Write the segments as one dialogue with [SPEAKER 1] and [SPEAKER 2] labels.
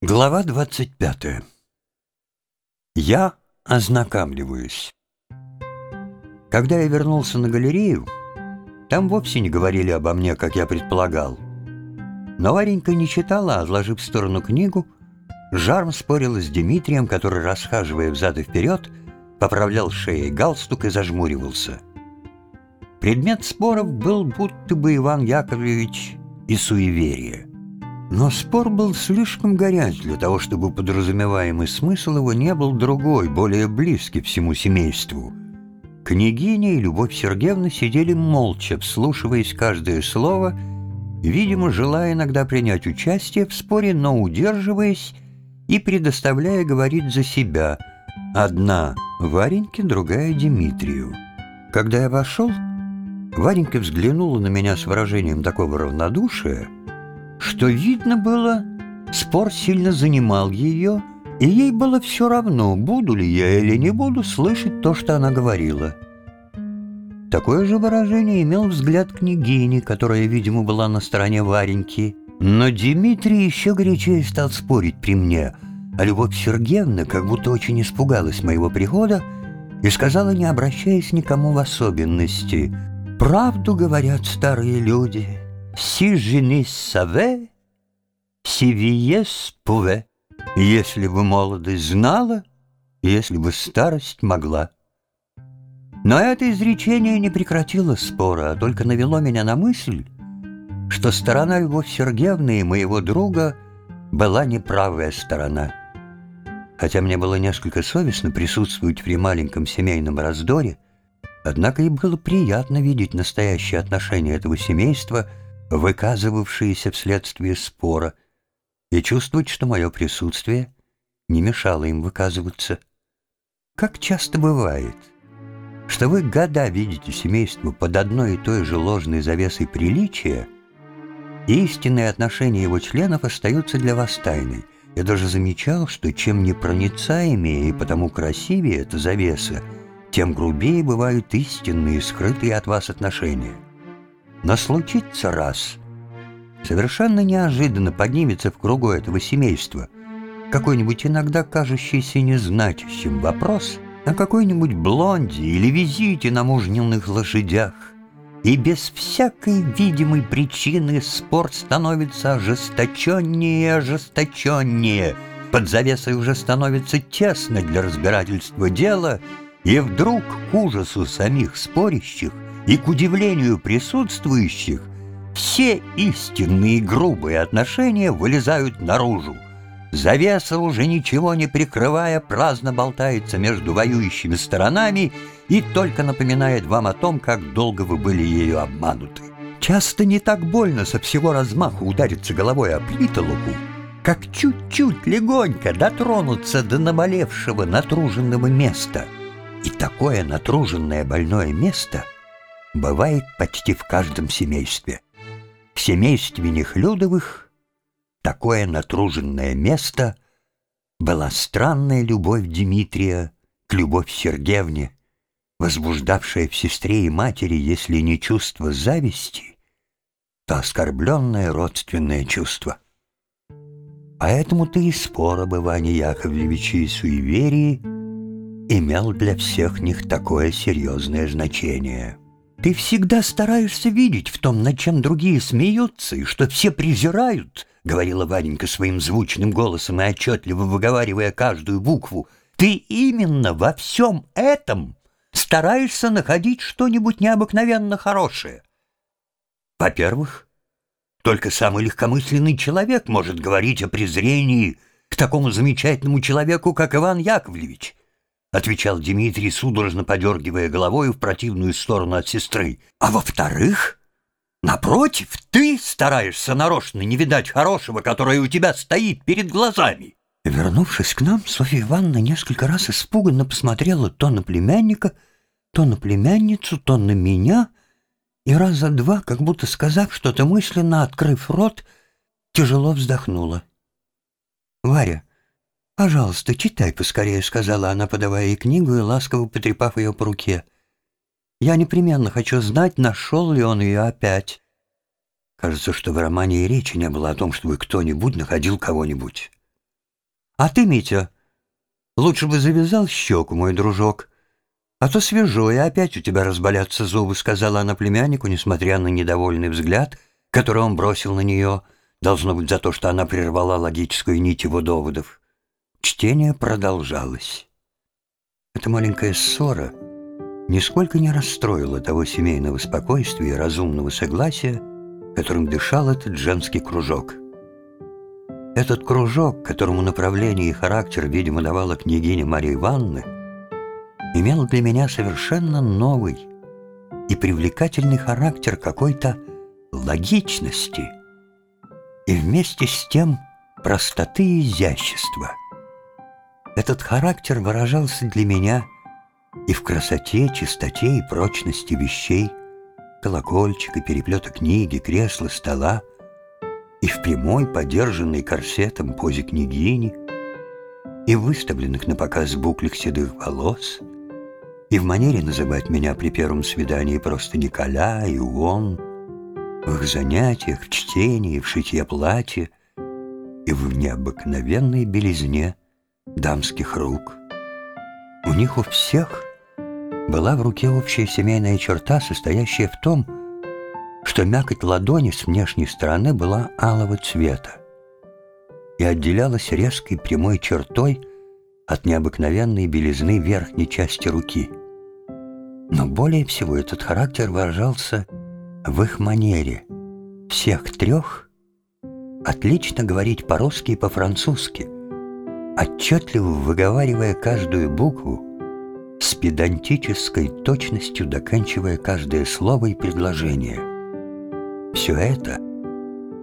[SPEAKER 1] Глава 25. Я ознакомливаюсь. Когда я вернулся на галерею, там вовсе не говорили обо мне, как я предполагал. Но Варенька не читала, а, отложив в сторону книгу, жаром спорила с Дмитрием, который, расхаживая взад и вперед, поправлял шеей галстук и зажмуривался. Предмет споров был будто бы Иван Яковлевич и суеверие. Но спор был слишком горяч для того, чтобы подразумеваемый смысл его не был другой, более близкий всему семейству. Княгиня и Любовь Сергеевна сидели молча, вслушиваясь каждое слово, видимо, желая иногда принять участие в споре, но удерживаясь и предоставляя говорить за себя. Одна Вареньке, другая Дмитрию. Когда я вошел, Варенька взглянула на меня с выражением такого равнодушия, что видно было, спор сильно занимал ее, и ей было все равно, буду ли я или не буду слышать то, что она говорила. Такое же выражение имел взгляд княгини, которая, видимо, была на стороне Вареньки. Но Дмитрий еще горячее стал спорить при мне, а Любовь Сергеевна как будто очень испугалась моего прихода и сказала, не обращаясь никому в особенности, «Правду говорят старые люди». «Si je ne savais, si vieillesse pouvait». Если бы молодость знала, если бы старость могла. Но это изречение не прекратило спора, а только навело меня на мысль, что сторона Любовь Сергеевны и моего друга была неправая сторона. Хотя мне было несколько совестно присутствовать при маленьком семейном раздоре, однако и было приятно видеть настоящее отношение этого семейства – выказывавшиеся вследствие спора, и чувствовать, что мое присутствие не мешало им выказываться. Как часто бывает, что вы года видите семейство под одной и той же ложной завесой приличия, и истинные отношения его членов остаются для вас тайной. Я даже замечал, что чем непроницаемее и потому красивее эта завеса, тем грубее бывают истинные, скрытые от вас отношения. Но случится раз. Совершенно неожиданно поднимется в кругу этого семейства какой-нибудь иногда кажущийся незначащим вопрос о какой-нибудь блонде или визите на мужненных лошадях, и без всякой видимой причины спор становится ожесточеннее и ожесточеннее. Под завесой уже становится тесно для разбирательства дела, и вдруг к ужасу самих спорящих и, к удивлению присутствующих, все истинные грубые отношения вылезают наружу. Завеса, уже ничего не прикрывая, праздно болтается между воюющими сторонами и только напоминает вам о том, как долго вы были ею обмануты. Часто не так больно со всего размаху удариться головой о притолоку, как чуть-чуть легонько дотронуться до наболевшего натруженного места. И такое натруженное больное место — бывает почти в каждом семействе. В семействе Нехлюдовых такое натруженное место была странная любовь Дмитрия к Любовь Сергеевне, возбуждавшая в сестре и матери, если не чувство зависти, то оскорбленное родственное чувство. Поэтому-то и спор об Иване Яковлевиче и суеверии имел для всех них такое серьезное значение. Ты всегда стараешься видеть в том, над чем другие смеются, и что все презирают, — говорила Варенька своим звучным голосом и отчетливо выговаривая каждую букву. Ты именно во всем этом стараешься находить что-нибудь необыкновенно хорошее. Во-первых, только самый легкомысленный человек может говорить о презрении к такому замечательному человеку, как Иван Яковлевич. — отвечал Дмитрий, судорожно подергивая головой в противную сторону от сестры. «А во-вторых, напротив, ты стараешься нарочно не видать хорошего, которое у тебя стоит перед глазами». Вернувшись к нам, Софья Ивановна несколько раз испуганно посмотрела то на племянника, то на племянницу, то на меня, и раза два, как будто сказав что-то мысленно, открыв рот, тяжело вздохнула. «Варя, «Пожалуйста, читай поскорее», — сказала она, подавая ей книгу и ласково потрепав ее по руке. «Я непременно хочу знать, нашел ли он ее опять». Кажется, что в романе и речи не было о том, чтобы кто-нибудь находил кого-нибудь. А ты, Митя, лучше бы завязал щеку, мой дружок. А то свежо, и опять у тебя разболятся зубы, сказала она племяннику, несмотря на недовольный взгляд, который он бросил на нее, должно быть за то, что она прервала логическую нить его доводов. Чтение продолжалось. Эта маленькая ссора нисколько не расстроила того семейного спокойствия и разумного согласия, которым дышал этот женский кружок. Этот кружок, которому направление и характер, видимо, давала княгиня Мария Ивановна, имел для меня совершенно новый и привлекательный характер какой-то логичности и вместе с тем простоты и изящества – этот характер выражался для меня и в красоте, чистоте и прочности вещей, колокольчика, переплета книги, кресла, стола, и в прямой, подержанной корсетом позе княгини, и в выставленных на показ буклях седых волос, и в манере называть меня при первом свидании просто Николя и он, в их занятиях, в чтении, в шитье платья и в необыкновенной белизне – дамских рук. У них у всех была в руке общая семейная черта, состоящая в том, что мякоть ладони с внешней стороны была алого цвета и отделялась резкой прямой чертой от необыкновенной белизны верхней части руки. Но более всего этот характер выражался в их манере. Всех трех отлично говорить по-русски и по-французски – отчетливо выговаривая каждую букву, с педантической точностью доканчивая каждое слово и предложение. Все это,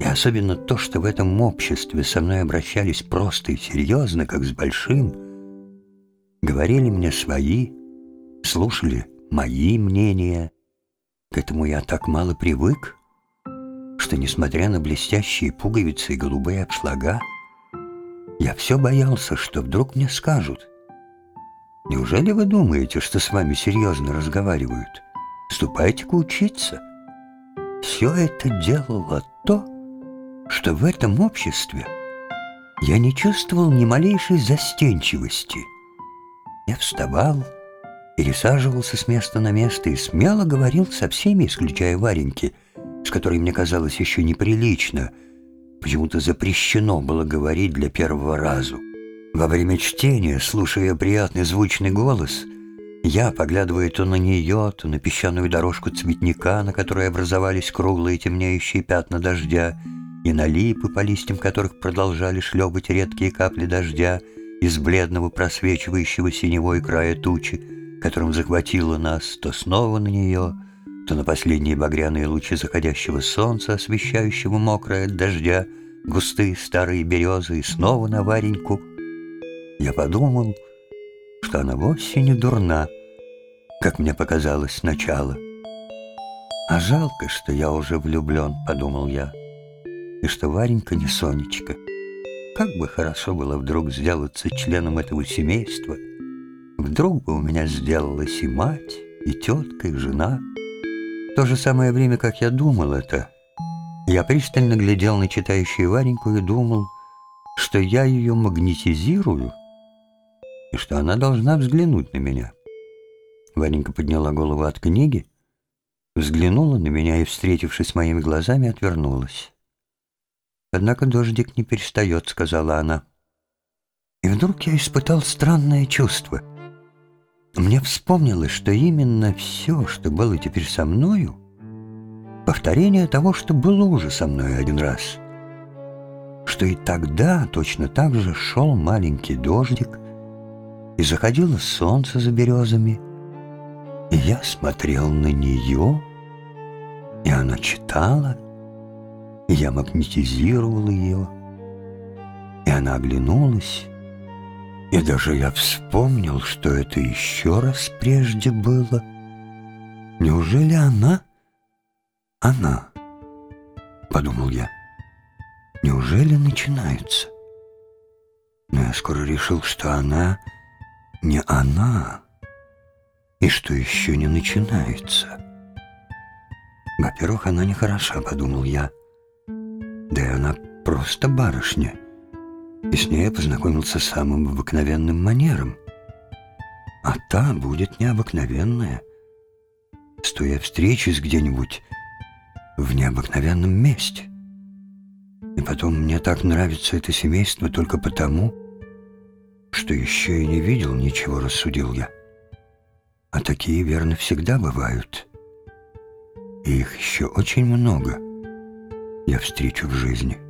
[SPEAKER 1] и особенно то, что в этом обществе со мной обращались просто и серьезно, как с большим, говорили мне свои, слушали мои мнения. К этому я так мало привык, что, несмотря на блестящие пуговицы и голубые обшлага, я все боялся, что вдруг мне скажут. Неужели вы думаете, что с вами серьезно разговаривают? Ступайте-ка учиться. Все это делало то, что в этом обществе я не чувствовал ни малейшей застенчивости. Я вставал, пересаживался с места на место и смело говорил со всеми, исключая Вареньки, с которой мне казалось еще неприлично — почему-то запрещено было говорить для первого разу. Во время чтения, слушая приятный звучный голос, я, поглядывая то на нее, то на песчаную дорожку цветника, на которой образовались круглые темнеющие пятна дождя, и на липы, по листьям которых продолжали шлепать редкие капли дождя из бледного просвечивающего синевой края тучи, которым захватило нас, то снова на нее — то на последние багряные лучи заходящего солнца, освещающего мокрое от дождя, густые старые березы и снова на Вареньку, я подумал, что она вовсе не дурна, как мне показалось сначала. А жалко, что я уже влюблен, подумал я, и что Варенька не Сонечка. Как бы хорошо было вдруг сделаться членом этого семейства. Вдруг бы у меня сделалась и мать, и тетка, и жена — то же самое время, как я думал это, я пристально глядел на читающую Вареньку и думал, что я ее магнетизирую и что она должна взглянуть на меня. Варенька подняла голову от книги, взглянула на меня и, встретившись с моими глазами, отвернулась. «Однако дождик не перестает», — сказала она. И вдруг я испытал странное чувство — мне вспомнилось, что именно все, что было теперь со мною, повторение того, что было уже со мной один раз. Что и тогда точно так же шел маленький дождик, и заходило солнце за березами, и я смотрел на нее, и она читала, и я магнетизировал ее, и она оглянулась, и даже я вспомнил, что это еще раз прежде было. Неужели она? Она, подумал я. Неужели начинается? Но я скоро решил, что она не она, и что еще не начинается. Во-первых, она нехороша, подумал я. Да и она просто барышня — И с ней познакомился самым обыкновенным манером. А та будет необыкновенная. Стоя встречись где-нибудь в необыкновенном месте. И потом мне так нравится это семейство только потому, что еще и не видел ничего, рассудил я. А такие, верно, всегда бывают. И их еще очень много я встречу в жизни.